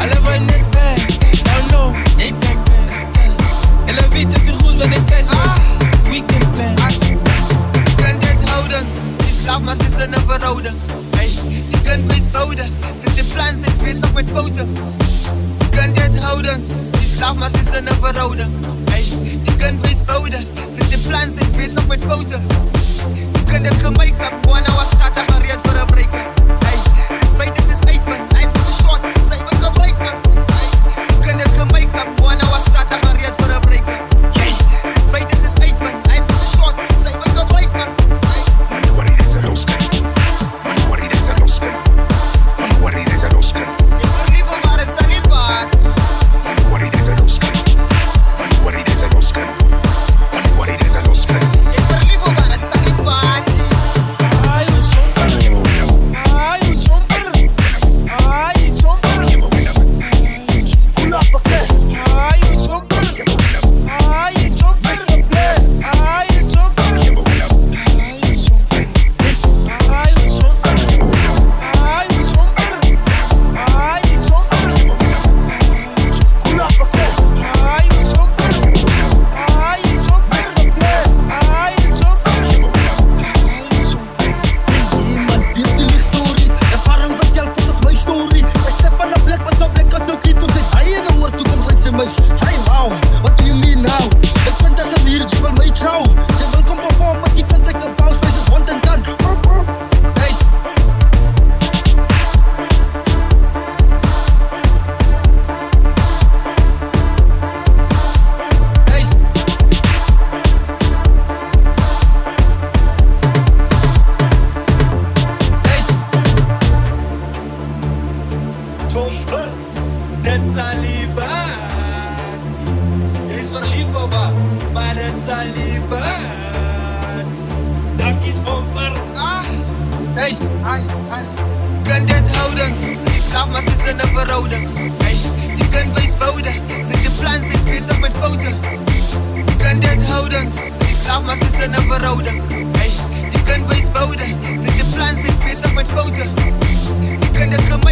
I love. Down no, jij kan crash. En la vida is goed wat ik zei, weekend dit houden? Ze is slaaf, maar ze in een verhouding. Hey, die kunt wees. Zit de plan, ze is bezig met fouten. Kan dit houden? Ze is slaaf, maar ze is in een verhouding. Hey, die kunt wees. Zit de plan, ze is bezig met fouten. Die kunt gemake-up, gewoon Maar dit sal liebat. Dankie Tomper. Ah, Hey, ai, ai. Kan dit houden? Ze is slaaf, maar ze is in een verhouding. Hey, die kunt wees bouwen. Zit de plan, is bezig met fouten. Kan dit houden? Ze is slaaf, maar een verhouding. Hey, die kunt wees bouwen. Zit de plan, is bezig met fouten. Die is gemake-up,